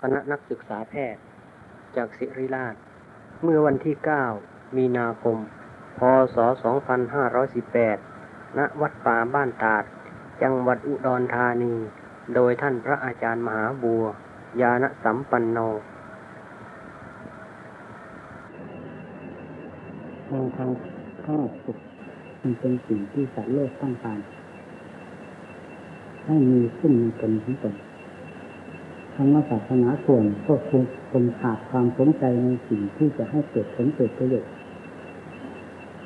คณะนักศึกษาแพทย์ จากศิริราช เมื่อวันที่ 9 มีนาคม พศ 2518 ณ วัดป่าบ้านตาด จังหวัดอุดรธานี โดยท่านพระอาจารย์มหาบัว ยานสัมปันโนทางทางข้าวสุขมันเป็นสิ่งที่สัตว์โลกต้องการให้มีขึ้นมีตนของตน รรมศาสนาส่วนก็คือคนขาดความสนใจในสิ่งที่จะให้เกิดผลเกิดประโยชน์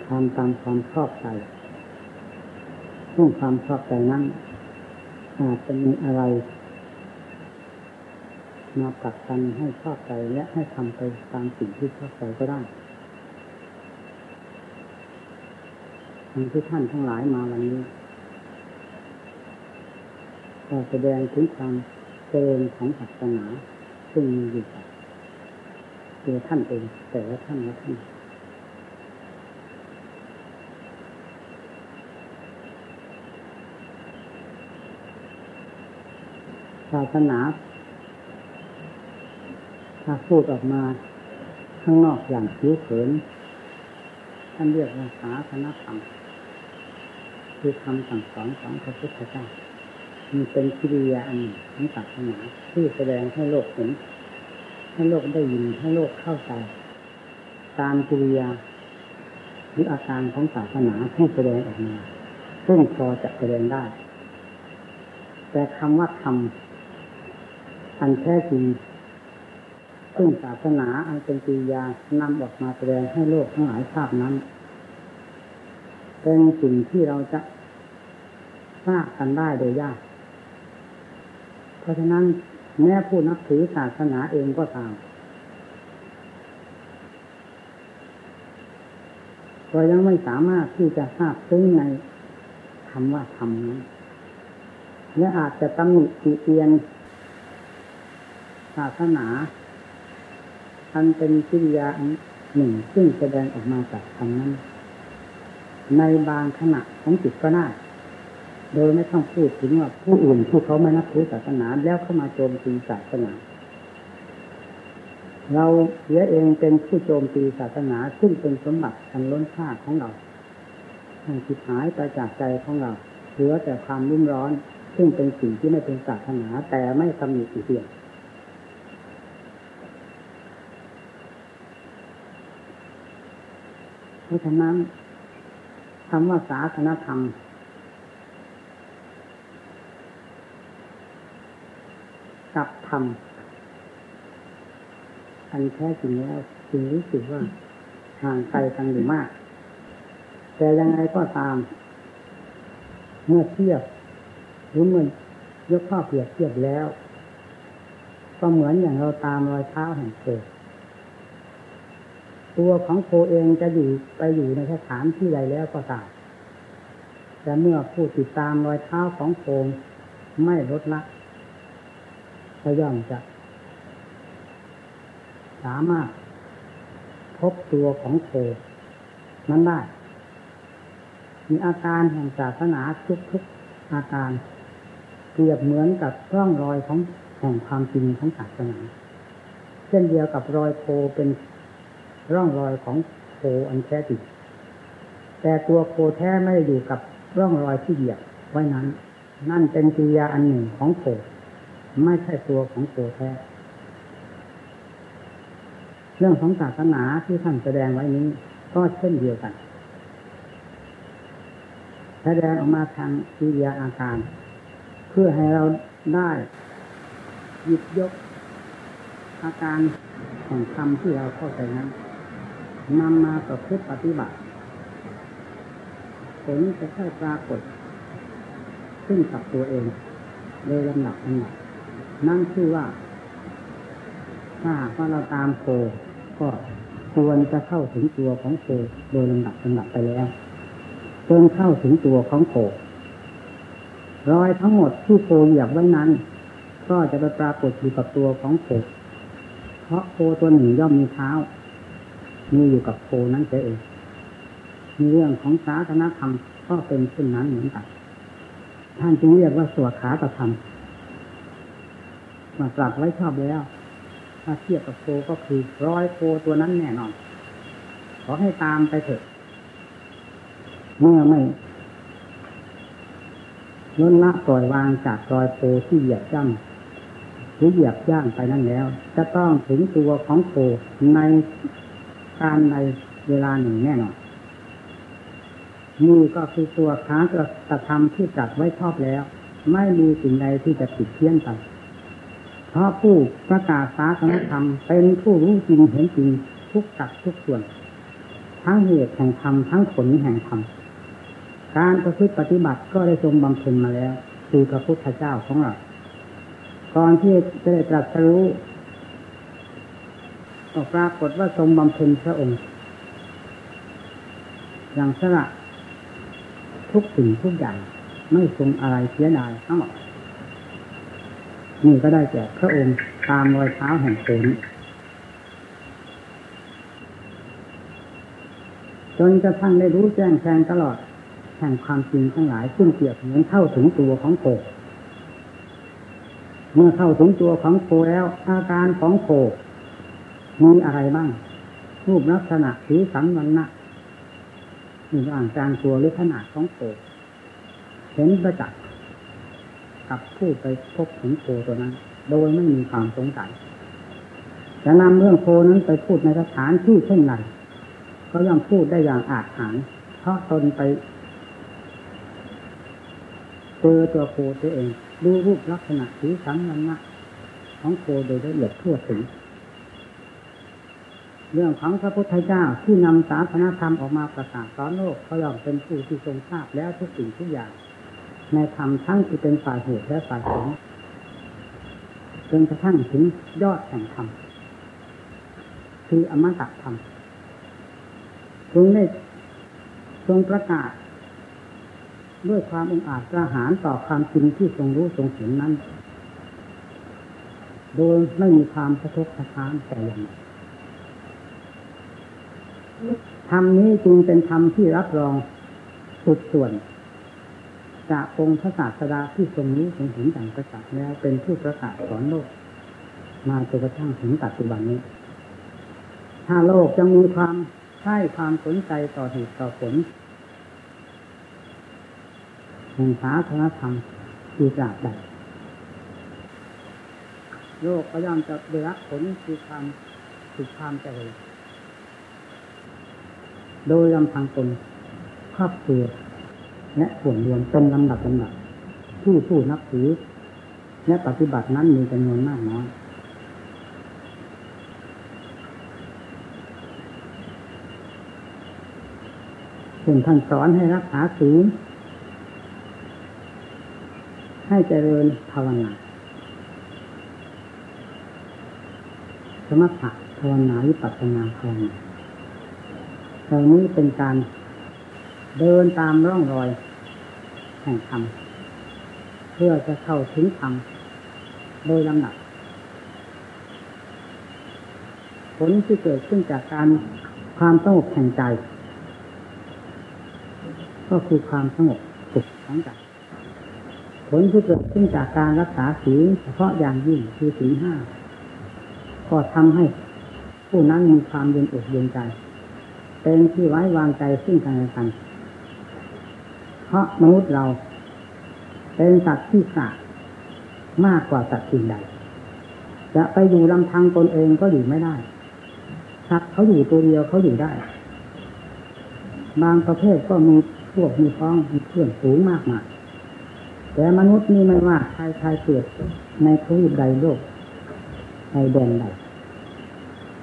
ทำตามความชอบใจช่วงความชอบใจนั้นอาจจะมีอะไรมาปักกันให้ชอบใจและให้ทำไปตามสิ่งที่ชอบใจก็ได้ทางที่ท่านทั้งหลายมาวันนี้ก็แสดงถึงความ เจริญของศาสนาซึ่งมีอยู่ตัวท่านเองแต่ละท่านละท่านศาสนา ถ้าพูดออกมาข้างนอกอย่างผิวเผิน ท่านเรียกว่าศาสนาธรรมคือคำสั่งสอนของพระพุทธเจ้า มันเป็นกิริยาอันนึ่งของศาสนาที่แสดงให้โลกเห็นให้โลกได้ยินให้โลกเข้าใจ ตามกิริยาหรืออาการของศาสนาให้แสดงออกมาซึ่งพอจะแสดงได้ แต่คำว่าธรรมอันแท้จริงซึ่งศาสนาอันเป็นกิริยานำออกมาแสดงให้โลกทั้งหลายทราบนั้นเป็นสิ่งที่เราจะทราบกันได้โดยยาก เพราะฉะนั้นแม้ผู้นับถือศาสนาเองก็ตามก็ยังไม่สามารถที่จะทราบซึ้งในคำว่าธรรมนั้นและอาจจะตำหนิติเตียนศาสนา อันเป็นกิริยาหนึ่งซึ่งแสดงออกมาจากคำนั้น ในบางขณะของจิตก็ได้ โดยไม่ต้องพูดถึงว่าผู้อื่นผู้เขาไม่นับถือศาสนาแล้วเข้ามาโจมตีศาสนา เราเสียเองเป็นผู้โจมตีศาสนาซึ่งเป็นสมบัติอันล้นค่าของเราทางจิตหายไปจากใจของเราเหลือแต่ความรุ่มร้อน ซึ่งเป็นสิ่งที่ไม่เป็นศาสนาแต่ไม่ทำหนิอีกเดียวเพราะฉะนั้นคำว่าศาสนธรรม กับธรรมอันแท้จริงแล้วจึงรู้สึกว่าห่างไกลกันอยู่มาก แต่ยังไงก็ตาม เมื่อเทียบหรือเมื่อยกข้อเปรียบเทียบแล้ว ก็เหมือนอย่างเราตามรอยเท้าแห่งโคตัวของโคเองจะอยู่ไปอยู่ในสถานที่ใดแล้วก็ตามแต่เมื่อผู้ติดตามรอยเท้าของโคไม่ลดละ ก็ย่อมจะสามารถพบตัวของโคนั้นได้ มีอาการแห่งศาสนาทุกๆอาการเปรียบเหมือนกับร่องรอยของแห่งความจริงของศาสนาเช่นเดียวกับรอยโคเป็นร่องรอยของโคอันแท้จริงแต่ตัวโคแท้ไม่ได้อยู่กับร่องรอยที่เหยียบไว้นั้น นั่นเป็นกิริยาอันหนึ่งของโค ไม่ใช่ตัวของโคแท้เรื่องของศาสนาที่ท่านแสดงไว้นี้ ก็เช่นเดียวกัน แสดงออกมาทางกิริยาอาการ เพื่อให้เราได้หยิบยก อาการของคำที่เราเข้าใจนั้นนำมาประพฤติปฏิบัติ ผลจะค่อยปรากฏ ขึ้นกับตัวเองโดยลำดับลำดับ นั่นคือว่า ถ้าหากว่าเราตามโคก็ควรจะเข้าถึงตัวของโคโดยลำดับลำดับไปแล้วจนเข้าถึงตัวของโครอยทั้งหมดที่โคเหยียบไว้นั้น ก็จะไปปรากฏอยู่กับตัวของโคเพราะโคตัวหนึ่งย่อมมีเท้า มีอยู่กับโคนั้นเองมีเรื่องของศาสนธรรมก็เป็นเช่นนั้นเหมือนกันท่านจึงเรียกว่าสวขาตธรรม มาตรัสไว้ชอบแล้ว ถ้าเทียบกับโคก็คือร้อยโคตัวนั้นแน่นอน ขอให้ตามไปเถอะ เมื่อไม่ล้นละปล่อยวางจากรอยโคที่เหยียบย่ำหรือเหยียบย่างไปนั่นแล้ว จะต้องถึงตัวของโคในการในเวลาหนึ่งแน่นอนนี่ก็คือตัวค้ากระทำที่จัดไว้ชอบแล้ว ไม่มีสิ่งใดที่จะผิดเพี้ยนไป เพราะผู้ประกาศศาสนธรรมเป็นผู้รู้จริงเห็นจริงทุกจัดทุกส่วน ทั้งเหตุแห่งธรรมทั้งผลแห่งธรรมการประพฤติปฏิบัติก็ได้ทรงบำเพ็ญมาแล้ว คือพระพุทธเจ้าของเราก่อนที่จะได้ตรัสรู้ก็ปรากฏว่าทรงบำเพ็ญพระองค์ อย่างสละทุกสิ่งทุกอย่างไม่ทรงอะไรเสียดายทั้งหมด นี่ก็ได้แก่พระองค์ตามรอยเท้าแห่งโขนจนกระทั่งได้รู้แจ้งแทงตลอดแห่งความจริงทั้งหลายซึ่งเกี่ยวเหมือนเข้าถึงตัวของโคเมื่อเข้าถึงตัวของโคแล้ว อาการของโคมีอะไรบ้าง รูปลักษณะสีสันวันนะมีอ่างกลางตัวหรือขนาดของโคเห็นประจักษ กับผู้ไปพบถึงโคตัวนั้น โดยไม่มีความสงสัยจะนำเรื่องโคนั้นไปพูดในสถานที่เช่นไรก็ย่อมพูดได้อย่างอาจหารเพราะตนไปเจอตัวโคตัวเอง ดูรูปลักษณะสีสันวันนะของโคโดยละเอียดทั่วถึง เรื่องของพระพุทธเจ้าที่นำศาสนาธรรมออกมาประกาศสอนโลกเขาย่อมเป็นผู้ที่ทรงทราบแล้วทุกสิ่งทุกอย่าง ในธรรมทั้งที่เป็นฝ่ายเหตุและฝ่ายผลจนกระทั่งถึงยอดแห่งธรรมคืออมตะธรรมทรงได้ทรงประกาศ ด้วยความองอาจกระหารต่อความจริงที่ทรงรู้ทรงเห็นนั้น โดยไม่มีความสะทกสะท้านแต่อย่างใดธรรมนี้จึงเป็นธรรมที่รับรองสุดส่วน จากองค์พระศาสดาที่ทรงนี้ทรงเห็นต่างประจักษ์แล้วเป็นผู้ประกาศสอนโลก มาจนกระทั่งถึงปัจจุบันนี้ ถ้าโลกจะมีความใช่ความสนใจต่อเหตุต่อผลแห่งศาสนธรรมคือจาบใดโลกก็ย่อมจะได้รับผลคือความคือความเจริญโดยลำพังตนครอบครัว และส่วนรวมเป็นลำดับลำดับผู้ผู้นับถือและปฏิบัตินั้นมีจำนวนมากน้อยเช่นท่านสอนให้รักษาศีลให้เจริญภาวนาสมถะภาวนาวิปัสสนาภาวนาเหล่านี้เป็นการเดินตามร่องรอย แห่งธรรมเพื่อจะเข้าถึงธรรมโดยลำดับผลที่เกิดขึ้นจากการความสงบแห่งใจ ก็คือความสงบสุขของใจผลที่เกิดขึ้นจากการรักษาศีลเฉพาะอย่างยิ่งคือศีลห้าก็ทำให้ผู้นั้นมีความเย็นอกเย็นใจ เป็นที่ไว้วางใจซึ่งกันและกัน ราะมนุษย์เราเป็นสัตว์ที่สะมากกว่าสัตว์สิ่งใด จะไปอยู่ลำพังตนเองก็อยู่ไม่ได้ สัตว์เขาอยู่ตัวเดียวเขาอยู่ได้ บางประเภทก็มีพวกมีฟ้องมีเพื่อนสูงมากมายแต่มนุษย์นี่ไม่ว่าใครใครเกิดในทวีปใดโลกในแดนใด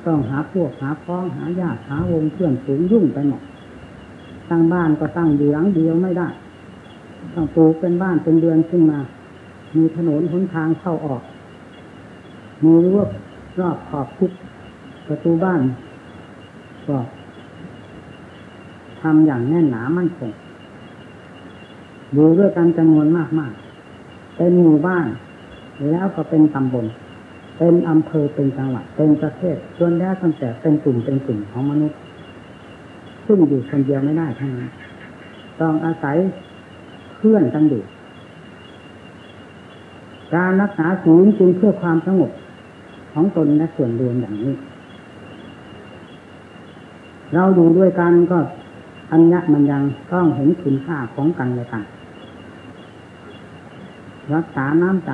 ต้องหาพวกหาพ้องหาญาติหาวงเพื่อนสูงยุ่งไปหมด ตั้งบ้านก็ตั้งอยู่หลังเดียวไม่ได้ ต้องปลูกเป็นบ้านเป็นเดือนขึ้นมา มีถนนหนทางเข้าออก มีรั้วรอบขอบคุกประตูบ้านก็ทำอย่างแน่นหนามั่นคงอยู่ด้วยกันจำนวนมากมากเป็นหมู่บ้านแล้วก็เป็นตำบล เป็นอำเภอเป็นจังหวัด เป็นประเทศจนแล้วตั้งแต่เป็นกลุ่มเป็นกลุ่มของมนุษย์ ซึ่งอยู่คนเดียวไม่ได้ทั้งนั้นต้องอาศัยเพื่อนกันอยู่การรักษาศีลจึงเพื่อความสงบของตนและส่วนรวมอย่างนี้ เราอยู่ด้วยกันก็อัญญะมันยังต้องเห็นคุณค่าของกันและกัน รักษาน้ำใจ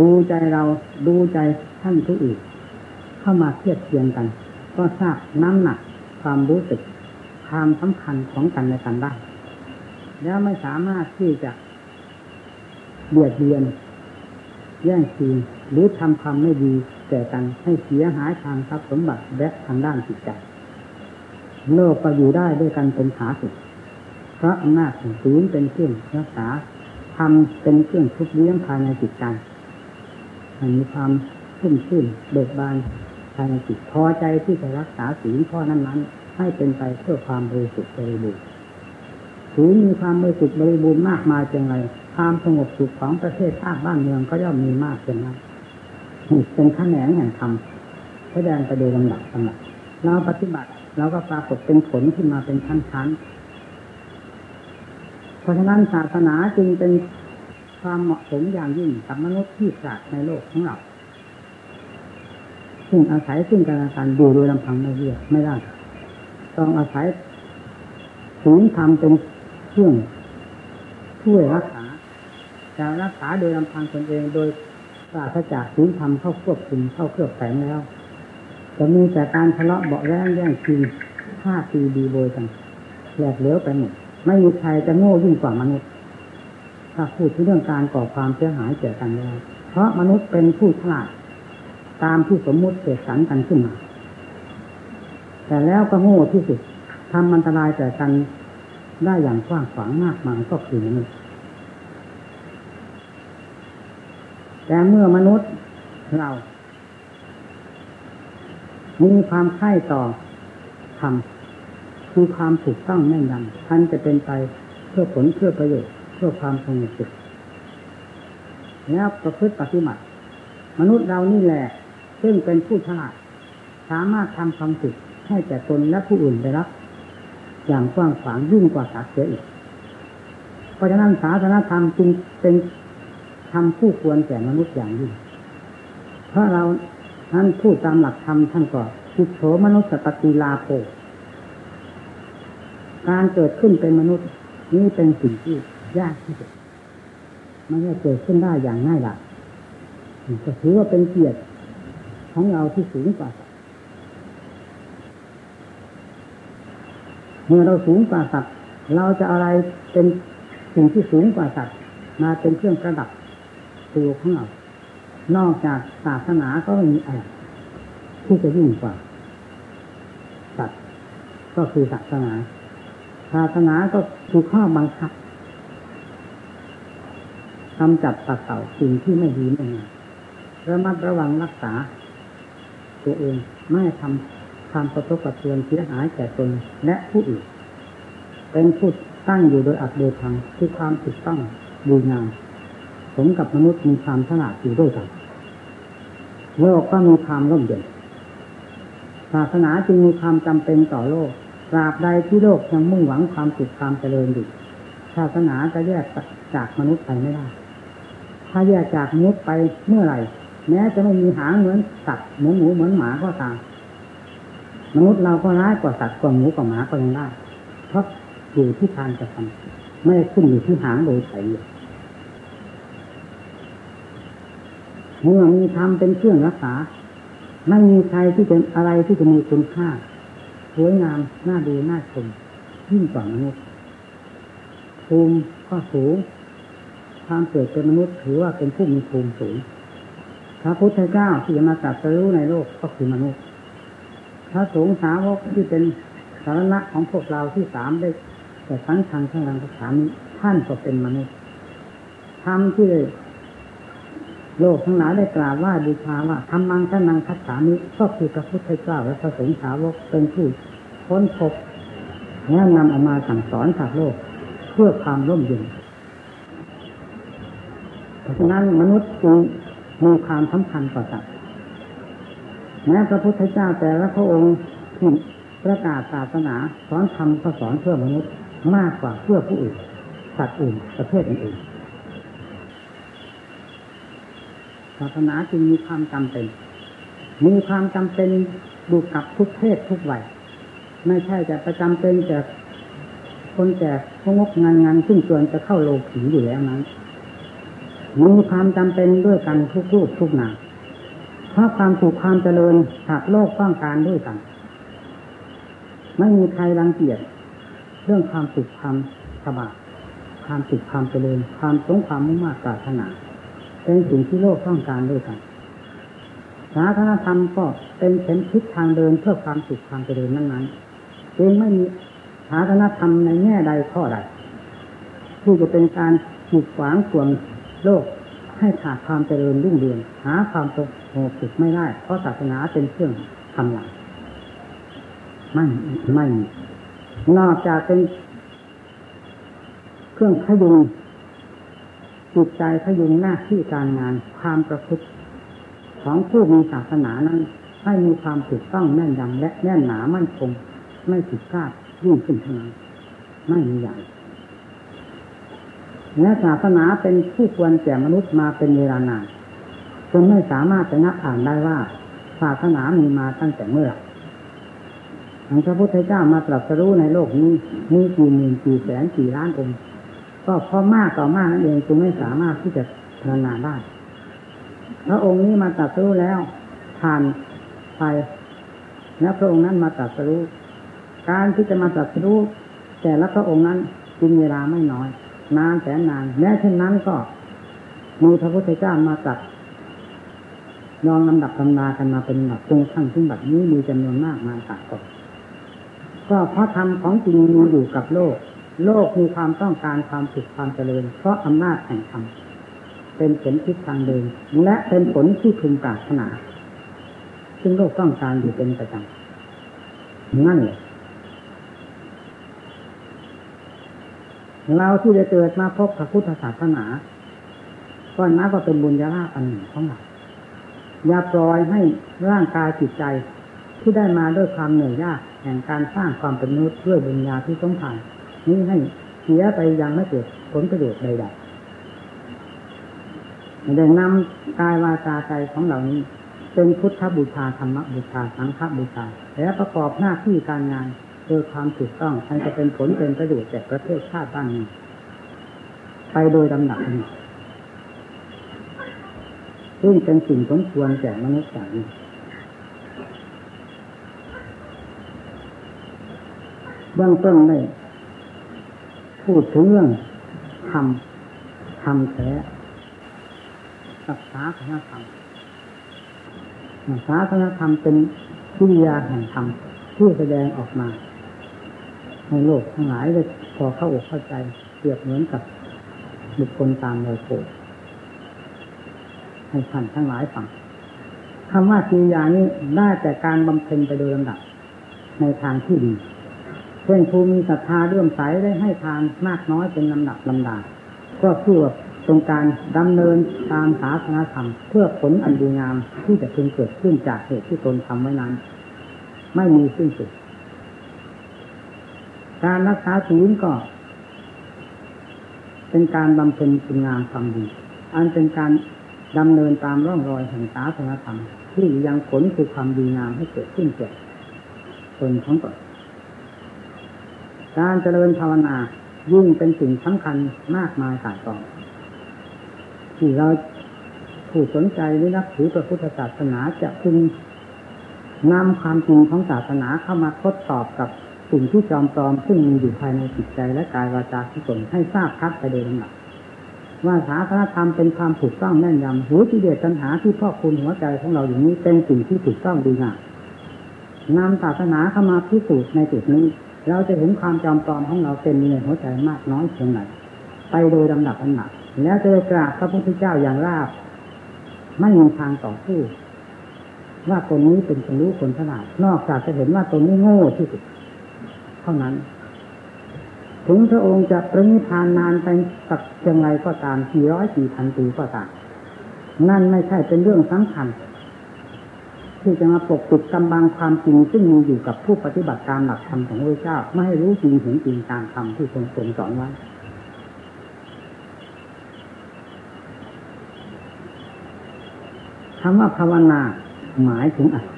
ดูใจเราดูใจท่านผู้อื่นเข้ามาเทียบเทียงกัน ก็ทราบน้ำหนักความรู้สึก ความสำคัญของกันและกันได้ แล้วไม่สามารถที่จะเบียดเบียน แย่งชิงหรือทำความไม่ดีแก่กันให้เสียหายทางทรัพย์สมบัติและทางด้านจิตใจโลกก็อยู่ได้ด้วยกันเป็นขาสุดเพราะอำนาจของศีลเป็นเครื่องรักษาทำเป็นเครื่องทุบเลี้ยงภายในจิตใจมีความชุ่มชื่นเบิกบานภายในจิตพอใจที่จะรักษาศีลข้อนั้นๆ ให้เป็นไปเพื่อความบริสุทธิ์บริบูรณ์ศีลมีความบริสุทธิ์บริบูรณ์มากมายเพียงไรความสงบสุขของประเทศชาติบ้านเมืองก็ย่อมมีมากเพียงนั้นเป็นขั้นแหนงแห่งธรรมแสดงไปโดยลำดับลำดับเราปฏิบัติเราก็ปรากฏเป็นผลขึ้นมาเป็นชั้นๆเพราะฉะนั้นศาสนาจึงเป็นความเหมาะสมอย่างยิ่งกับมนุษย์ที่ปราดในโลกของเราซึ่งอาศัยซึ่งกันและกันอยู่โดยลำพังไม่เรียไม่ได้ ต้องอาศัยศีลธรรมเป็นเครื่องช่วยรักษาจะรักษาโดยลำพังตนเองโดยปราศจากศีลธรรมเข้าควบคุมเข้าเครือบแฝงแล้ว จะมีแต่การทะเลาะเบาแย่งแย่งชิงฆ่าตีดีโบยกันแหลกเหลวไปหมดไม่มีใครจะโง่ยิ่งกว่ามนุษย์ ถ้าพูดถึงเรื่องการก่อความเสียหายแก่กันแล้วเพราะมนุษย์เป็นผู้ฉลาดตามที่สมมุติเกิดสันกันขึ้นมา แต่แล้วก็โง่ที่สุดทำอันตรายแก่กันได้อย่างกว้างขวางมากมายก็คือนุษย์แต่เมื่อมนุษย์เรามีความใคร่ต่อธรรมคือความถูกต้องแน่นยำท่านจะเป็นไปเพื่อผลเพื่อประโยชน์เพื่อความสงบสุขแล้วประพฤติปฏิบัติมนุษย์เรานี่แหละ ซึ่งเป็นผู้ฉลาดสามารถทำความสุข ให้แก่ตนและผู้อื่นได้รับ อย่างกว้างขวางยิ่งกว่าสัตว์เสียอีก เพราะฉะนั้นศาสนธรรมจึงเป็นทำผู้ควรแก่มนุษย์อย่างยิ่ง เพราะเราท่านพูดตามหลักธรรมท่านก็คิดโฉมนุษย์สติลาโภการเกิดขึ้นเป็นมนุษย์นี่เป็นสิ่งที่ยากที่สุดไม่ใช่เกิดขึ้นได้อย่างง่ายดายก็ถือว่าเป็นเกียรติของเราที่สูงกว่าสัตว์ เมื่อเราสูงกว่าสัตว์เราจะอะไรเป็นสิ่งที่สูงกว่าสัตว์มาเป็นเครื่องประดับตัวของเรา นอกจากศาสนาก็มีอะไรที่จะยิ่งกว่าสัตว์ก็คือศาสนาศาสนาก็ถูกข้อบังคับกำจัดตัดเต่าสิ่งที่ไม่ดีไม่งามระมัดระวังรักษา ตัวเองไม่ทำ ความกระทบกระเทือนเสียหายแก่ตนและผู้อื่น เป็นผู้ตั้งอยู่โดยอัตโดยทางคือความถูกต้องดูงามสมกับมนุษย์มีความฉลาดอยู่ด้วยกันโลกก็มีความร่มเย็นศาสนาจึงมีความจำเป็นต่อโลกตราบใดที่โลกยังมุ่งหวังความสุขความเจริญอยู่ศาสนาจะแยกจากมนุษย์ไปไม่ได้ ถ้าแยกจากมนุษย์ไปเมื่อไหร่ แม้จะไม่มีหางเหมือนสัตว์เหมือนหมูเหมือนหมาก็ตาม มนุษย์เราก็ร้ายกว่าสัตว์กว่าหมูกว่าหมาก็ยังได้เพราะอยู่ที่ทางจะทำไม่ได้ขึ้นอยู่ที่หางโดยไถ่เมื่อมีธรรมเป็นเครื่องรักษา ไม่มีใครที่เป็นอะไรที่จะมีคุณค่าสวยงามน่าดูน่าชมยิ่งกว่ามนุษย์ภูมิก็สูงความเกิดเป็นมนุษย์ถือว่าเป็นผู้มีภูมิสูงพระพุทธเจ้าที่จะมาตรัสรู้ในโลกก็คือมนุษย์ พระสงฆ์สาวกที่เป็นสารณะของพวกเราที่สามได้แต่ทั้งทางทั้งทางสถานี้ท่านก็เป็นมนุษย์ทำที่โลกทั้งหลายได้กล่าวว่าบูชาว่าทำมังท่านังคัจฉามิก็คือพระพุทธเจ้าและพระสงฆ์สาวกเป็นผู้ค้นพบแนะนำออกมาสั่งสอนชาวโลก เพื่อความร่มเย็นเพราะฉะนั้นมนุษย์จึงมีความสำคัญต่อสัตว์ แม้พระพุทธเจ้าแต่ละพระองค์ที่ประกาศศาสนาสอนธรรมก็สอนเพื่อมนุษย์มากกว่าเพื่อผู้อื่นสัตว์อื่นประเภทอื่นศาสนาจึงมีความจำเป็น มีความจำเป็นดูกับทุกเพศทุกวัยไม่ใช่จะประจำเป็นแต่คนแก่พงกงานงานซึ่งส่วนจะเข้าโลผีอยู่แล้วนั้นมีความจำเป็นด้วยกันทุกรูปทุกนาม เพราะความถูกความเจริญหากโลกต้องการด้วยกัน ไม่มีใครรังเกียจเรื่องความสุขความสบายความสุขความเจริญความสงความมุ่งมา่ปรารถนาเป็นสิ่งที่โลกต้องการด้วยกันศาสนธรรมก็เป็นเข็มทิศทางเดินเพื่อความสุขความเจริญนั้นๆจึงไม่มีศาสนธรรมในแง่ใดข้อใดที่จะเป็นการขีดขวางส่วนโลกให้ขาดความเจริญรุ่งเรืองหาความส งบสุขไม่ได้ เพราะศาสนาเป็นเครื่องทำลายไม่ไม่นอกจากเป็นเครื่องขยุงจิตใจขยุงหน้าที่การงานความประพฤติของผู้มีศาสนานั้น ให้มีความถูกต้องแน่นยำและแน่นหนามั่นคง ไม่ผิดพลาดยิ่งขึ้นเท่านั้นไม่มีอย่างและศาสนาเป็นผู้ควรแก่มนุษย์มาเป็นเวลานาน จนไม่สามารถจะนับอ่านได้ว่าศาสนามีมาตั้งแต่เมื่อพระพุทธเจ้ามาตรัสรู้ในโลกนี้มีกี่หมื่นกี่แสนกี่ล้านองค์ก็เพราะมากต่อมากนั่นเองจึงไม่สามารถที่จะพรรณนาได้พระองค์นี้มาตรัสรู้แล้วผ่านไปแล้วพระองค์นั้นมาตรัสรู้การที่จะมาตรัสรู้แต่ละพระองค์นั้นกินเวลาไม่น้อย นานแสนนานแม้เช่นนั้นก็มีพระพุทธเจ้ามาตรัส ยองลำดับตำนากันมาเป็นแบบจนทั้งถึงแบบนี้มีจำนวนมากมาตัดก่อนก็เพราะธรรมของจริงมีอยู่กับโลก โลกมีความต้องการความสุขความเจริญ เพราะอำนาจแห่งธรรมเป็นผลทิศทางเดิน และเป็นผลที่พึงปรารถนา ซึ่งโลกต้องการอยู่เป็นประจำนั่นเลยเราที่จะเกิดมาพบพระพุทธศาสนาก็นับว่าเป็นบุญญาลาภอันหนึ่งของเรา อย่าปล่อยให้ร่างกายจิตใจ ที่ได้มาด้วยความเหนื่อยยากแห่งการสร้างความเป็นมนุษย์ด้วยบุญญาที่ต้องผ่านนี้ให้เสียไปยังไม่เกิดผลประโยชน์ใดๆได้นำกายวาจาใจของเหล่านี้ เป็นพุทธบูชาธรรมบูชาสังฆบูชาและประกอบหน้าที่การงานโดยความถูกต้องมันจะเป็นผลเป็นประโยชน์แก่ประเทศชาติบ้านนี้ไปโดยลำดับนี้ ซึ่งเป็นสิ่งสมควรแก่มนุษย์อย่างนี้เบื้องต้นได้พูดถึงเรื่องทำทำแท้กับศาสนาธรรมศาสนาธรรมเป็นวิทยาแห่งธรรมที่แสดงออกมา ในโลกทั้งหลายได้พอเข้าอกเข้าใจเปรียบเหมือนกับบุคคลตามรอยโผล่ ให้ท่านทั้งหลายฟังคำว่ากิริยานี้ได้แต่การบำเพ็ญไปโดยลำดับ ในทางที่ดีเช่นภูมีศรัทธาเรื่อมใสได้ให้ทานมากน้อยเป็นลำดับลำดา ก็เพื่อตรงการดำเนินตามศาสนาธรรม เพื่อผลอันดีงามที่จะพึงเกิดขึ้นจากเหตุที่ตนทำไว้นั้น ไม่มีสิ้นสุด การรักษาศีลก็ เป็นการบำเพ็ญคุณงามความดี อันเป็นการ ดำเนินตามร่องรอยแห่งศาสนาธรรม ที่ยังผลคือความดีงามให้เกิดขึ้นแก่ตนของตนการเจริญภาวนายิ่งเป็นสิ่งสำคัญมากมายต่างต่อที่เราผู้สนใจหรือนับถือพระพุทธศาสนาจะพึงนำความจริงของศาสนาเข้ามาทดสอบกับสิ่งที่จอมปลอมซึ่งมีอยู่ภายในจิตใจและกายวาจาที่ตนให้ทราบคัดไปโดยลำดับ ว่าศาสนาธรรมเป็นความถูกต้องแน่นยำหัวที่เดชปัญหาที่พ่อคุณหัวใจของเราอย่างนี้เป็นสิ่งที่ถูกต้องดีงามนำศาสนาเข้ามาพิสูจน์ในจุดนี้ เราจะเห็นความจอมปลอมของเราเป็นในหัวใจมากน้อยเพียงไรไปโดยลำดับอันหนักแล้วจะกราบพระพุทธเจ้าอย่างราบ ไม่มีทางต่อสู้ว่าคนนี้เป็นคนรู้คนฉลาดนอกจากจะเห็นว่าตนนี้โง่ที่สุด เท่านั้น ถึงพระองค์จะประนิพานนานไปสักเพียงไรก็ตามกี่ร้อยกี่พันปีก็ตามนั่นไม่ใช่เป็นเรื่องสำคัญที่จะมาปกปิดกำบังความจริงซึ่งมีอยู่กับผู้ปฏิบัติตามหลักธรรมของพระเจ้า ไม่ให้รู้จริงเห็นจริงตามธรรมที่ทรงทรงสอนไว้คำว่าภาวนาหมายถึงอะไร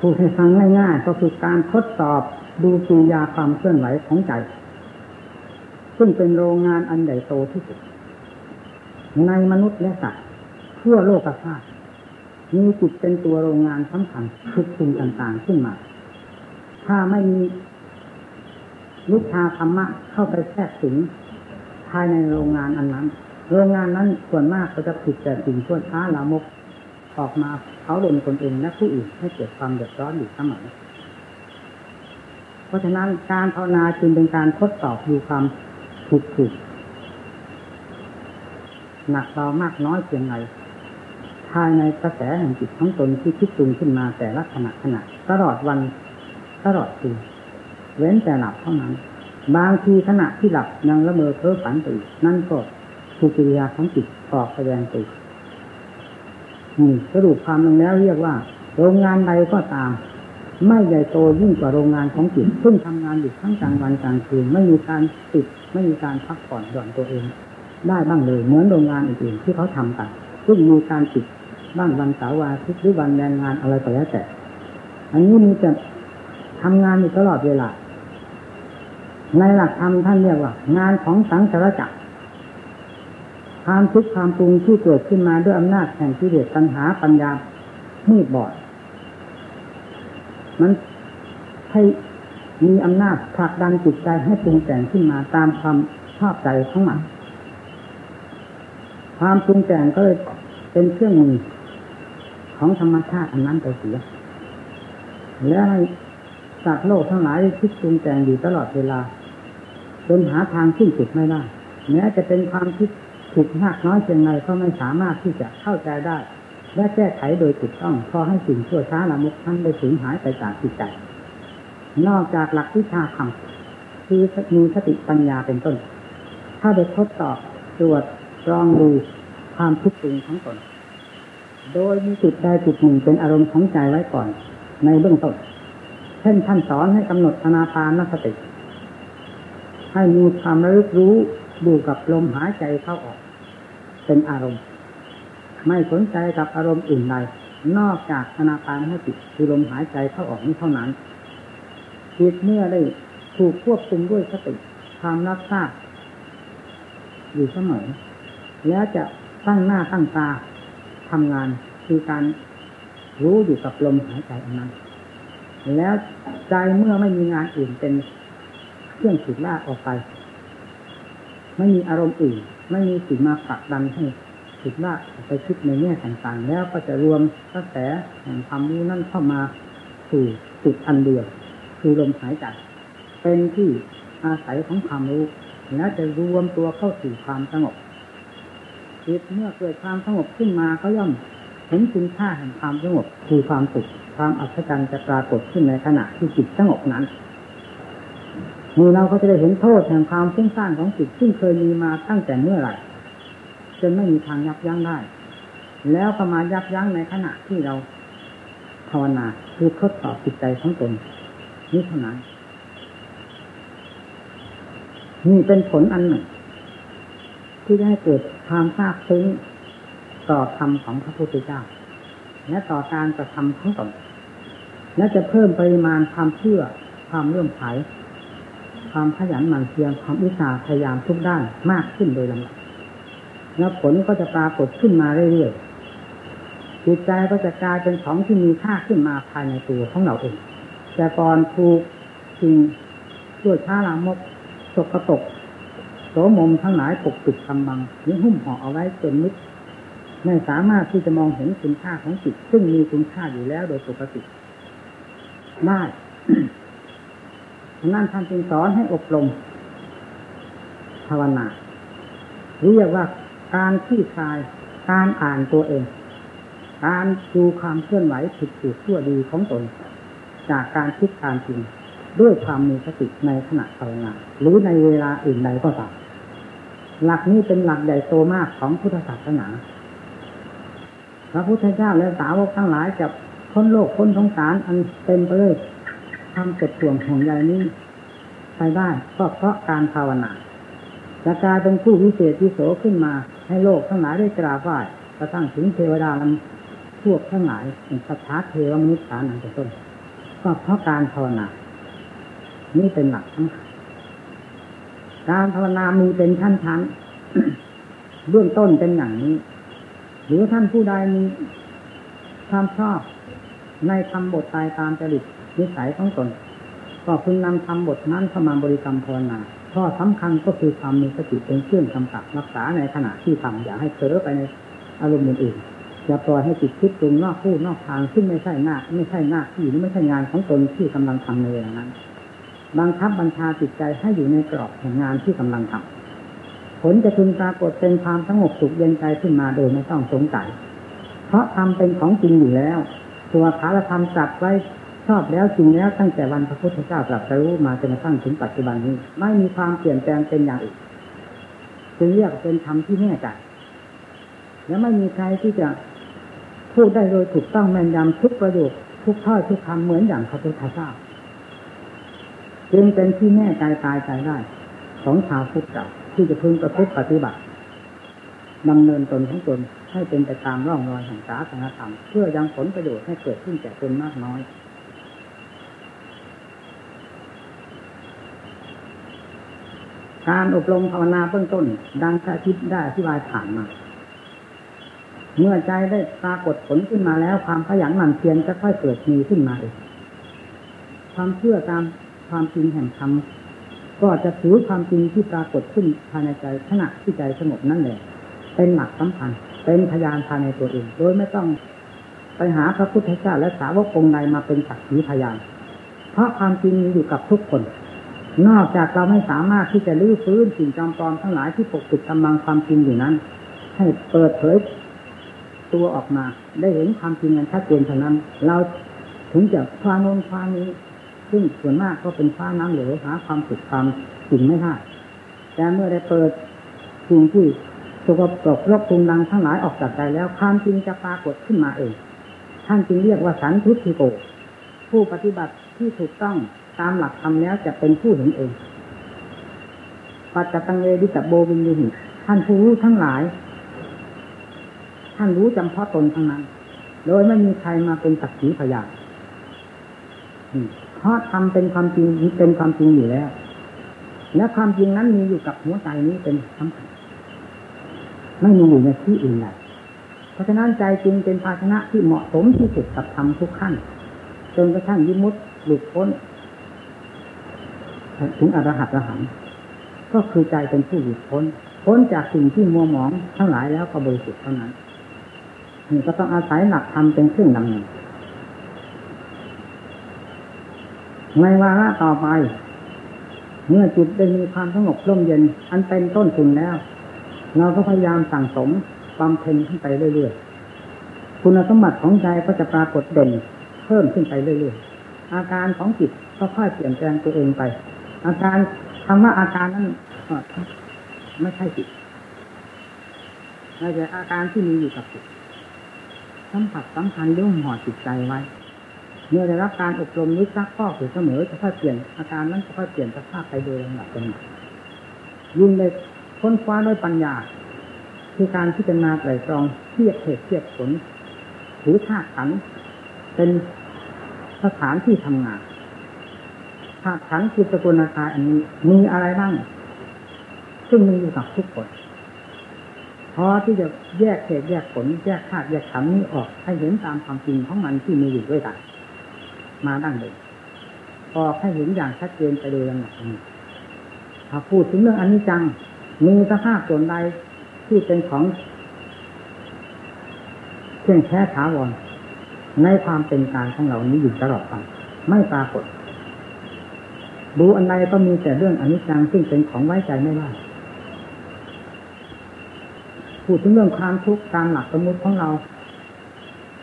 พูดให้ฟังง่ายๆก็คือการทดสอบ ดูกิริยาความเคลื่อนไหวของใจ ซึ่งเป็นโรงงานอันใหญ่โตที่สุด ในมนุษย์และสัตว์ทั่วโลกธาตุมีจิตเป็นตัวโรงงานสำคัญทุกสิ่งต่างๆขึ้นมา ถ้าไม่มีวิชาธรรมะเข้าไปแทรกถึงภายในโรงงานอันนั้น โรงงานนั้นส่วนมากก็จะผิดแต่สิ่งชั่วช้าลามกออกมาเขาลนตนเองและผู้อื่นให้เกิดความเดือดร้อนอยู่เสมอ เพราะฉะนั้นการภาวนาจึงเป็นการทดสอบดูความผิดถูกหนักเบามากน้อยเพียงไรภายในกระแสแห่งจิตทั้งตนที่คิดตุงขึ้นมาแต่ละขณะขณะตลอดวันตลอดคืนเว้นแต่หลับเท่านั้น บางทีขณะที่หลับยังละเมอเพ้อฝันตื่นนั่นก็คือกิริยาของจิตออกแสดงตัวนี่สรุปความลงแล้วเรียกว่า โรงงานใดก็ตาม ไม่ใหญ่โตยิ่งกว่าโรงงานของจิตซึ่งทำงานอยู่ทั้งกลางวันกลางคืนไม่มีการติดไม่มีการพักผ่อนหย่อนตัวเอง ได้บ้างเลยเหมือนโรงงานอื่นๆที่เขาทำกันซึ่งมีการติดบ้างวันเสาร์วันอาทิตย์หรือวันแรงงานอะไรก็แล้วแต่ อันนี้มีแต่ทำงานอยู่ตลอดเวลาในหลักธรรมท่านเรียกว่า งานของสังสารจักรความคิดความปรุงที่เกิดขึ้นมาด้วยอำนาจแห่งกิเลสตัณหาปัญญามีบอด มันให้มีอำนาจผลักดันจิตใจให้ปรุงแต่งขึ้นมาตามความชอบใจของมันความปรุงแต่งก็เลยเป็นเครื่องมือของธรรมชาติอันนั้นไปเสียและให้สัตว์โลกทั้งหลายคิดปรุงแต่งอยู่ตลอดเวลาจนหาทางสิ้นสุดไม่ได้แม้จะเป็นความคิดถูกมากน้อยเพียงไรก็ไม่สามารถที่จะเข้าใจได้ และแก้ไขโดยถูกต้องพอให้สิ่งชั่วช้าละมุกทั้นได้สูญหายไปจากจิตใจ นอกจากหลักวิชาธรรมคือมีสติปัญญาเป็นต้น ถ้าได้ทดสอบตรวจลองดูความคิดปรุงของตนโดยมีจุดใดจุดหนึ่งเป็นอารมณ์ของใจไว้ก่อน ในเบื้องต้น เช่นท่านสอนให้กำหนดอนาปานสติ ให้มีความระลึกรู้ดูกับลมหายใจเข้าออก เป็นอารมณ์ ไม่สนใจกับอารมณ์อื่นใดนอกจากอนาปานสติคือลมหายใจเข้าออกนี้เท่านั้นจิตเมื่อได้ถูกควบคุมด้วยสติความรับทราบอยู่เสมอแล้วจะตั้งหน้าตั้งตาทำงานคือการรู้อยู่กับลมหายใจอันนั้น แล้วใจเมื่อไม่มีงานอื่นเป็นเครื่องฉุดลากออกไป ไม่มีอารมณ์อื่น ไม่มีสิ่งมาผลักดันให้ ฉุดลากไปคิดในแง่ต่างๆ แล้วก็จะรวมกระแสแห่งความรู้นั่นเข้ามาสู่จุดอันเดียวคือลมหายใจเป็นที่อาศัยของความรู้แล้วจะรวมตัวเข้าสู่ความสงบจิตเมื่อเกิดความสงบขึ้นมาก็ย่อมเห็นคุณค่าแห่งความสงบคือความสุขความอัศจรรย์จะปรากฏขึ้นในขณะที่จิตสงบนั้นมีเราก็จะได้เห็นโทษแห่งความฟุ้งซ่านของจิตซึ่งเคยมีมาตั้งแต่เมื่อไหร่ จนไม่มีทางยับยั้งได้ แล้วก็มายับยั้งในขณะที่เราภาวนาคือทดสอบจิตใจของตนนี้เท่านั้นนี่เป็นผลอันหนึ่ง ที่จะให้เกิดความทราบซึ้งต่อธรรมของพระพุทธเจ้า และต่อการกระทำทั้งตนและจะเพิ่มปริมาณความเชื่อ ความเลื่อมใสความขยันหมั่นเพียรความอุตสาห์พยายามทุกด้านมากขึ้นโดยลำดับ แล้วผลก็จะปรากฏขึ้นมาเรื่อยๆจิตใจก็จะกลายเป็นของที่มีค่าขึ้นมาภายในตัวของเราเอง แต่ก่อนถูกสิ่งด้วยช้าลามกสกปรกโสมมทั้งหลายปกปิดกำบังยิ่งหุ้มห่อเอาไว้จนมิดไม่สามารถที่จะมองเห็นคุณค่าของจิต ซึ่งมีคุณค่าอยู่แล้วโดยปกติได้นั่นท่านจึงสอนให้อบรมภาวนาเรียกว่า การที่คลายการอ่านตัวเอง การดูความเคลื่อนไหวผิดถูกชั่วดีของตน จากการคิดการจริงด้วยความมีสติในขณะภาวนาหรือในเวลาอื่นใดก็ตามหลักนี้เป็นหลักใหญ่โตมากของพุทธศาสนาพระพุทธเจ้าและสาวกทั้งหลายจะพ้นโลกพ้นสงสารอันเต็มไปด้วยทำเกิดห่วงห่วงใยนี้ไปได้ก็เพราะการภาวนา จะกลายเป็นผู้วิเศษวิโสขึ้นมา ให้โลกทั้งหลายได้กราบไหว้กระทั่งถึงเทวดาพวกทั้งหลายเป็นสัทธาเทวมนุษย์สานังเป็นต้นก็เพราะการภาวนา นี่เป็นหลักสำคัญการภาวนามีเป็นชั้นๆเบื้องต้นเป็นอย่างนี้ หรือท่านผู้ใดมีความชอบในคำบทตายตามจริตนิสัยของตนก็พึงนำคำบทนั้นเข้ามาบริกรรมภาวนา ข้อสำคัญก็คือความมีสติเป็นเครื่องกำกับรักษาในขณะที่ทำอย่าให้เผลอไปในอารมณ์อื่นอย่าปล่อยให้จิตคิดตรงนอกผู้นอกทางซึ่งไม่ใช่หน้าไม่ใช่หน้าที่หรือไม่ใช่งานของตนที่กำลังทำในเวลานั้นบังคับบัญชาจิตใจให้อยู่ในกรอบแห่งงานที่กำลังทำผลจะพึงปรากฏเป็นความสงบสุขเย็นใจขึ้นมาโดยไม่ต้องสงสัยเพราะทำเป็นของจริงอยู่แล้ว ตัวพารธรรมจัดไว้ ชอบแล้วจริงแล้วตั้งแต่วันพระพุทธเจ้าตรัสรู้มาจนกระทั่งถึงปัจจุบันนี้ ไม่มีความเปลี่ยนแปลงเป็นอย่างอื่นจึงเรียกเป็นธรรมที่แน่ใจและไม่มีใครที่จะพูดได้โดยถูกต้องแม่นยำทุกประโยคทุกถ้อยทุกคำเหมือนอย่างพระพุทธเจ้าจึงเป็นที่แน่ใจตายใจได้ ของชาวพุทธเราที่จะพึงประพฤติปฏิบัติดำเนินตนของตนให้เป็นไปตามร่องรอยแห่งศาสนธรรมเพื่อยังผลประโยชน์ให้เกิดขึ้นแก่ตนมากน้อย การอบรมภาวนาเบื้องต้น ดังที่ทิได้อธิบายผ่านมา เมื่อใจได้ปรากฏผลขึ้นมาแล้ว ความขยันหมั่นเพียรจะค่อยเกิดมีขึ้นมาเองความเชื่อตามความจริงแห่งธรรมก็จะถือความจริงที่ปรากฏขึ้นภายในใจขณะที่ใจสงบนั่นแหละ เป็นหลักสำคัญเป็นพยานภายในตัวเอง โดยไม่ต้องไปหาพระพุทธเจ้าและสาวกองใดมาเป็นสักขีพยาน เพราะความจริงมีอยู่กับทุกคน นอกจากเราไม่สามารถที่จะลื้อฟื้นสิ่งจำปลอมทั้งหลายที่ปกปิดกำลังความจริงอยู่นั้น ให้เปิดเผยตัวออกมา ได้เห็นความจริงกันชัดเจนเท่านั้น เราถึงจะคว้านนคว้านี้ ซึ่งส่วนมากก็เป็นฟ้าน้ำเหลวหาความสุขความจริงไม่ได้แต่เมื่อได้เปิดสิ่งที่สกปรกรบกวนดังทั้งหลายออกจากใจแล้วความจริงจะปรากฏขึ้นมาเองท่านจึงเรียกว่าสันทุติโก ผู้ปฏิบัติที่ถูกต้อง ตามหลักธรรมแล้วจะเป็นผู้เห็นเองปัจจตังเวดิจโบวินยูหิท่านผู้รู้ทั้งหลาย ท่านรู้จำเพาะตนทั้งนั้น โดยไม่มีใครมาเป็นสักขีพยานเพราะทำเป็นความจริงเป็นความจริงอยู่แล้ว และความจริงนั้นมีอยู่กับหัวใจนี้เป็นสำคัญไม่มีอยู่ในที่อื่นใดเพราะฉะนั้นใจจริงเป็นภาชนะที่เหมาะสมที่สุดกับธรรมทุกขั้นจนกระทั่งยิมุตหลุดพ้น ถึงอรหัตอรหันก็คือใจเป็นผู้หลุดพ้น พ้นจากสิ่งที่มัวหมองทั้งหลายแล้วก็บริสุทธิ์เท่านั้นนี่ก็ต้องอาศัยหลักธรรมเป็นเครื่องนำเนินในวาระต่อไป เมื่อจิตได้มีความสงบร่มเย็น อันเป็นต้นทุนแล้ว เราก็พยายามสั่งสมความเพ็ญขึ้นไปเรื่อยๆ คุณสมบัติของใจก็จะปรากฏเด่นเพิ่มขึ้นไปเรื่อยๆ อาการของจิตก็ค่อยเปลี่ยนแปลงตัวเองไป อาการคำว่าอาการนั้นไม่ใช่จิตไม่ใช่อาการที่มีอยู่กับจิตสัมผัสสำคัญเรื่องห่อจิตใจไว้ เมื่อได้รับการอบรมนิสักข้ออยู่เสมอจะค่อยเปลี่ยนอาการนั้นจะค่อยเปลี่ยนสภาพไปโดยลำดับเป็นยิ่งได้ค้นคว้าด้วยปัญญา คือการพิจารณาไตรตรองเทียบเหตุเทียบผลหรือธาตุขันเป็นสถานที่ทำงาน ธาตุขันคือสกุลนาคาอันนี้มีอะไรบ้าง ซึ่งมีอยู่กับทุกคนพอที่จะแยกเหตุแยกผลแยกธาตุแยกขันนี้ออก ให้เห็นตามความจริงของมันที่มีอยู่ด้วยกัน มาดั้งเดิมออกให้เห็นอย่างชัดเจนไปโดยลำดับนี้ถ้าพูดถึงเรื่องอนิจจัง มีสภาพส่วนใดที่เป็นของเช่นแค่ถาวรในความเป็นการของเรานี้อยู่ตลอดไปไม่ปรากฏ ดูอันใดก็มีแต่เรื่องอนิจจังซึ่งเป็นของไว้ใจไม่ได้พูดถึงเรื่องความทุกข์ตามหลักสมมติของเรา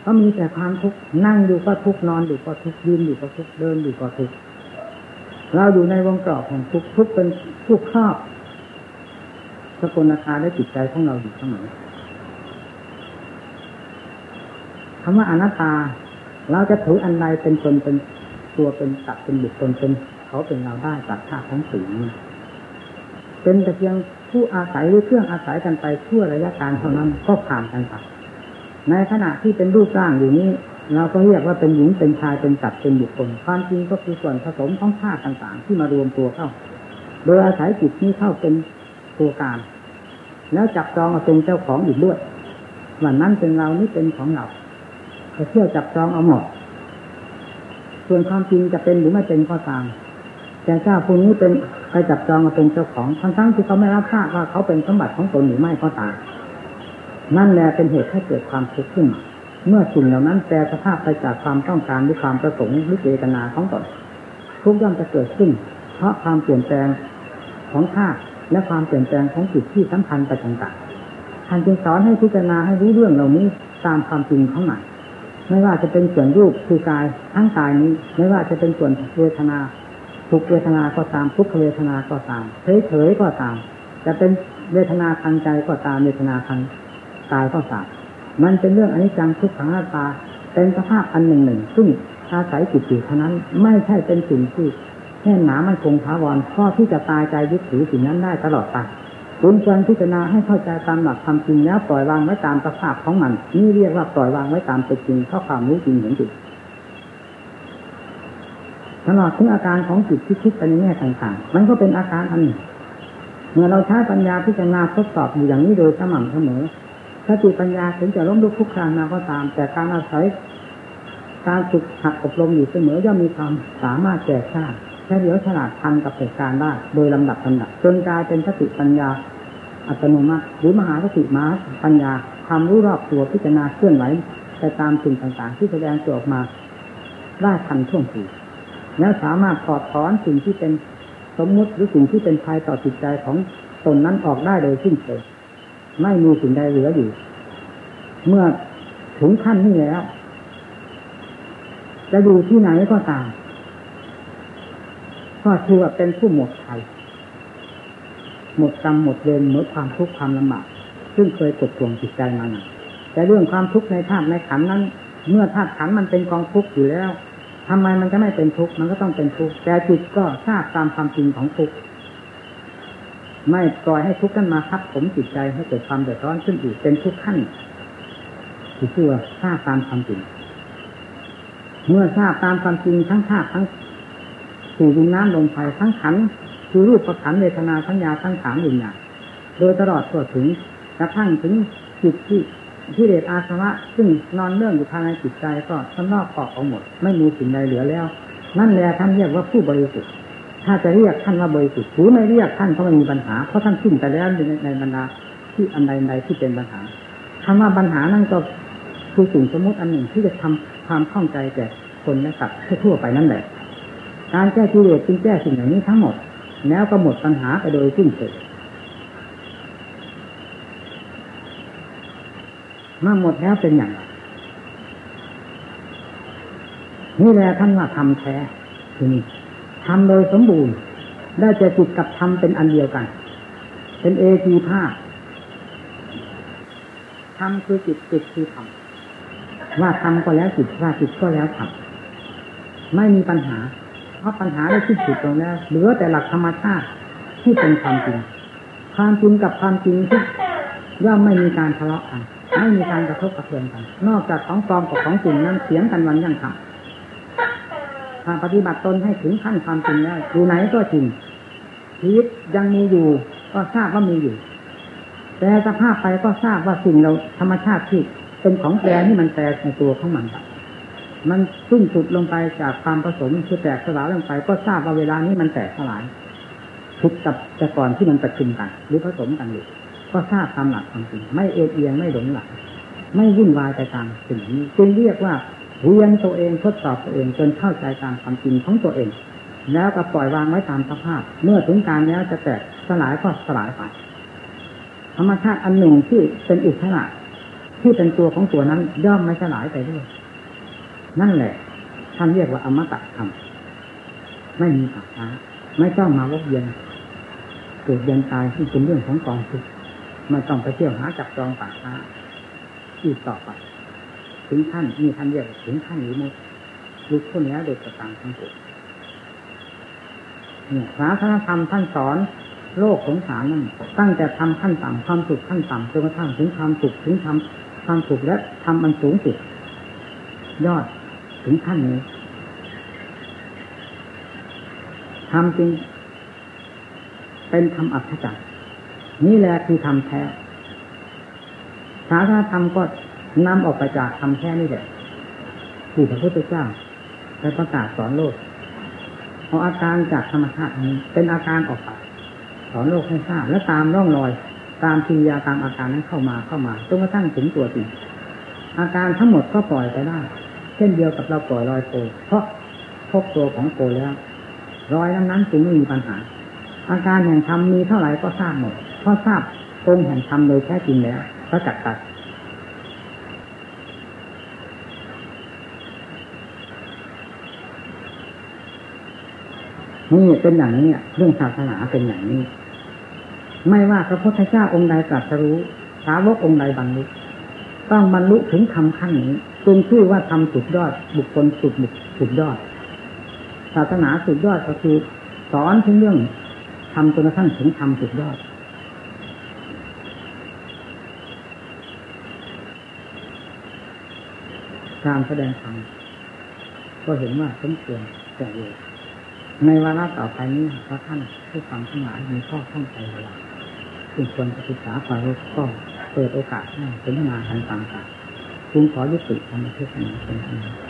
ก็มีแต่ความทุกข์นั่งอยู่ก็ทุกข์นอนอยู่ก็ทุกข์ยืนอยู่ก็ทุกข์เดินอยู่ก็ทุกข์เราอยู่ในวงกรอบของทุกข์ทุกข์เป็นทุกข์ครอบสกุลนาคาและจิตใจของเราอยู่เสมอคำว่าอนัตตา เราจะถืออันใดเป็นตนเป็นตัวเป็นสัตว์เป็นบุคคลเป็น เขาเป็นเราได้จากธาตุทั้งสี่นี้เป็นแต่เพียงผู้อาศัยหรือเครื่องอาศัยกันไปชั่วระยะการเท่านั้นก็ผ่านกันไปในขณะที่เป็นรูปร่างอยู่นี้ เราก็เรียกว่าเป็นหญิงเป็นชายเป็นสัตว์เป็นบุคคลความจริงก็คือส่วนผสมของธาตุต่างๆ ที่มารวมตัวเข้า โดยอาศัยจิตนี้เข้าเป็นตัวการ แล้วจับจองเอาเป็นเจ้าของอีกด้วยวันนั้นเป็นเรานี่เป็นของเราเที่ยวจับจองเอาหมดส่วนความจริงจะเป็นหรือไม่เป็นก็ตาม แต่เจ้าผู้นี้เป็นไปจับจองมาเป็นเจ้าของทั้งทั้งที่เขาไม่รับทราบว่าเขาเป็นสมบัติของตนหรือไม่ก็ตามนั่นแหละเป็นเหตุให้เกิดความทุกข์ขึ้น เมื่อสิ่งเหล่านั้นแปลสภาพไปจากความต้องการหรือความประสงค์หรือเจตนาของตนทุกย่อมจะเกิดขึ้น เพราะความเปลี่ยนแปลงของธาตุและความเปลี่ยนแปลงของจิตที่สำคัญไปต่างๆท่านจึงสอนให้พิจารณาให้รู้เรื่องเหล่านี้ตามความจริงของมันไม่ว่าจะเป็นส่วนรูปคือกายทั้งกายนี้ ไม่ว่าจะเป็นส่วนเวทนา ทุกเวทนาก็ตามทุกเวทนาก็ตามเฉยๆก็ตาม จะเป็นเวทนาทางใจก็ตามเวทนาทางกายก็ตาม มันเป็นเรื่องอนิจจังทุกขังหน้าตา เป็นสภาพอันหนึ่งหนึ่งซึ่งอาศัยจิตอยู่เท่านั้นไม่ใช่เป็นสิ่งที่แน่นหนามันคงท้าวรข้อที่จะตายใจยึดถือสิ่งนั้นได้ตลอดไปคุณควรพิจารณาให้เข้าใจตามหลักความจริงแล้วปล่อยวางไว้ตามสภาพของมัน นี่เรียกว่าปล่อยวางไว้ตามเป็นจริงเพราะความรู้จริงเห็นจริง ตลอดถึงอาการของจิตที่คิดไปในแง่ต่างๆ มันก็เป็นอาการอันหนึ่งเมื่อเราใช้ปัญญาพิจารณาทดสอบอยู่อย่างนี้โดยสม่ำเสมอสติปัญญาถึงจะล้มลุกคุกคานมาก็ตาม แต่การอาศัยการฝึกหัดอบรมอยู่เสมอย่อมมีความสามารถแก่กล้าแค่เดียวฉลาดทันกับเหตุการณ์ได้โดยลำดับลำดับจนกลายเป็นสติปัญญาอัตโนมัติ หรือมหาสติมาปัญญาความรู้รอบตัวพิจารณาเคลื่อนไหวไปตามสิ่งต่างๆ ที่แสดงตัวออกมาได้ทันท่วงที แล้วสามารถถอดถอนสิ่งที่เป็นสมมุติหรือสิ่งที่เป็นภัยต่อจิตใจของตนนั้นออกได้โดยสิ้นเชิงไม่มีสิ่งใดเหลืออยู่ เมื่อถึงขั้นนี้แล้ว จะอยู่ที่ไหนก็ตามก็คือว่าเป็นผู้หมดภัยหมดกรรมหมดเวรหมดความทุกข์ความลำบากซึ่งเคยกดทวงจิตใจมาหนาแต่เรื่องความทุกข์ในธาตุในขันนั้น เมื่อธาตุขันมันเป็นกองทุกข์อยู่แล้ว ทำไมมันจะไม่เป็นทุกข์มันก็ต้องเป็นทุกข์แต่จิตก็ทราบตามความจริงของทุกข์ไม่ปล่อยให้ทุกข์นั้นมาทับผมจิตใจให้เกิดความเดือดร้อนขึ้นอีกเป็นทุกข์ขั้นที่ชื่อว่าทราบตามความจริง เมื่อทราบตามความจริงทั้งธาตุทั้งสู่ดินน้ำลมไฟทั้งขันคือรูปประขันเวทนาสัญญาทั้งสามวิญญาณโดยตลอดตัวถึงกระทั่งถึงจิตที่ ที่เดชอาสวะซึ่งนอนเนื่องอยู่ภายในจิตใจก็ทั้งนอกขอบออกหมด ไม่มีสิ่งใดเหลือแล้ว นั่นแหละท่านเรียกว่าผู้บริสุทธิ์ถ้าจะเรียกท่านว่าบริสุทธิ์หรือไม่เรียกท่านก็ไม่มีปัญหาเพราะท่านสิ้นไปแล้วในในบรรดาที่อันใดใดที่เป็นปัญหาคำว่าปัญหานั่นก็คือสิ่งสมมติอันหนึ่งที่จะทำความข้องใจแก่คนและสัตว์ทั่วไปนั่นแหละ การแก้กิเลสจึงแก้สิ่งเหล่านี้ทั้งหมด แล้วก็หมดปัญหาไปโดยสิ้นเชิง เมื่อหมดแล้วเป็นอย่างไรนี่แหละท่านว่าทำแท้ทีนี้ทำโดยสมบูรณ์ ได้จะจิตกับธรรมเป็นอันเดียวกัน เป็นเอกีภาคธรรมคือจิตจิตคือธรรมว่าธรรมก็แล้วจิตว่าจิตก็แล้วธรรมไม่มีปัญหา เพราะปัญหาได้ที่สุดลงแล้วเหลือแต่หลักธรรมชาติที่เป็นความจริง ความจริงกับความจริงที่ย่อมไม่มีการทะเลาะกัน ไม่มีการกระทบกระเทือนกัน นอกจากของปลอมกับของจริงนั้นเสียงกันวันยังทำถ้าปฏิบัติตนให้ถึงขั้นความจริงแล้วอยู่ไหนก็จริงชีวิตยังมีอยู่ ก็ทราบว่ามีอยู่ แต่สภาพไปก็ทราบว่าสิ่งเราธรรมชาติที่เป็นของแปรนี่มันแตกในตัวของมันมันสิ้นสุดลงไปจากความผสมคือแตกสลายลงไป ก็ทราบว่าเวลานี้มันแตกสลายทุกกับแต่ก่อนที่มันประชุมกันหรือผสมกันอยู่ ก็ทราบตามหลักความจริงไม่เอียงเอียงไม่หลงหลักไม่วุ่นวายไปตามสิ่งนี้จึงเรียกว่าเรียนตัวเองทดสอบตัวเองจนเข้าใจตามความจริงของตัวเอง แล้วก็ปล่อยวางไว้ตามสภาพ เมื่อถึงการแล้วจะแตกสลายก็สลายไปธรรมชาติอันหนึ่งที่เป็นอิสระที่เป็นตัวของตัวนั้นย่อมไม่สลายไปด้วย นั่นแหละท่านเรียกว่าอมตะธรรมไม่มีปัจจัยไม่ต้องมาวกเย็นเกิดเย็นตายที่เป็นเรื่องของกองทุกข์ ไม่ต้องไปเที่ยวหาจับจองป่าช้าอีกต่อไป ถึงท่านมีท่านเรียกถึงท่านหรือมุดลุกพ้นแล้วโดยประการทั้งปวงเนี่ยพระธรรมท่านสอนโลกสงสารนั่นตั้งแต่ทำขั้นต่ำความสุขขั้นต่ำจนกระทั่งถึงความสุขถึงทำคความสุขและทำมันสูงสุด ยอดถึงขั้นนี้ทำจริงเป็นธรรมอัศจรรย์ นี่แหละคือธรรมแท้ศาสนาธรรมก็นำออกไปจากธรรมแท้นี่แหละที่พระพุทธเจ้าได้ประกาศสอนโลกเอาอาการจากธรรมชาตินี้ เป็นอาการออกไปสอนโลกให้ทราบและตามร่องรอย ตามกิริยาตามอาการนั้นเข้ามาเข้ามาจนกระทั่งถึงตัวจริงอาการทั้งหมดก็ปล่อยไปได้ เช่นเดียวกับเราปล่อยรอยโกเพราะพบตัวของโกแล้วรอยนั้นนั้นจึงไม่มีปัญหา อาการแห่งธรรมมีเท่าไหร่ก็ทราบหมด เพราะทราบตรงแห่งธรรมโดยแท้จริงแล้ว พระจักตัดนี่เป็นอย่างนี้เรื่องศาสนาเป็นอย่างนี้ ไม่ว่าพระพุทธเจ้าองค์ใดตรัสรู้ สาวกองค์ใดบรรลุต้องบรรลุถึงธรรมขั้นนี้จึงชื่อว่าทำสุดยอด บุคคลสุดสุดยอด ศาสนาสุดยอดก็คือ สอนถึงเรื่องทำจนกระทั่งถึงทำสุดยอด การแสดงธรรมก็เห็นว่าสมควรแต่เวลาในวาระต่อไปนี้พระท่านผู้ฟังทั้งหลายมีข้อข้องใจเวลาซึ่งควรศึกษาความรู้ก็เปิดโอกาสให้สนทนากันต่างๆจึงขอยุติธรรมเทศนาเป็นธรรม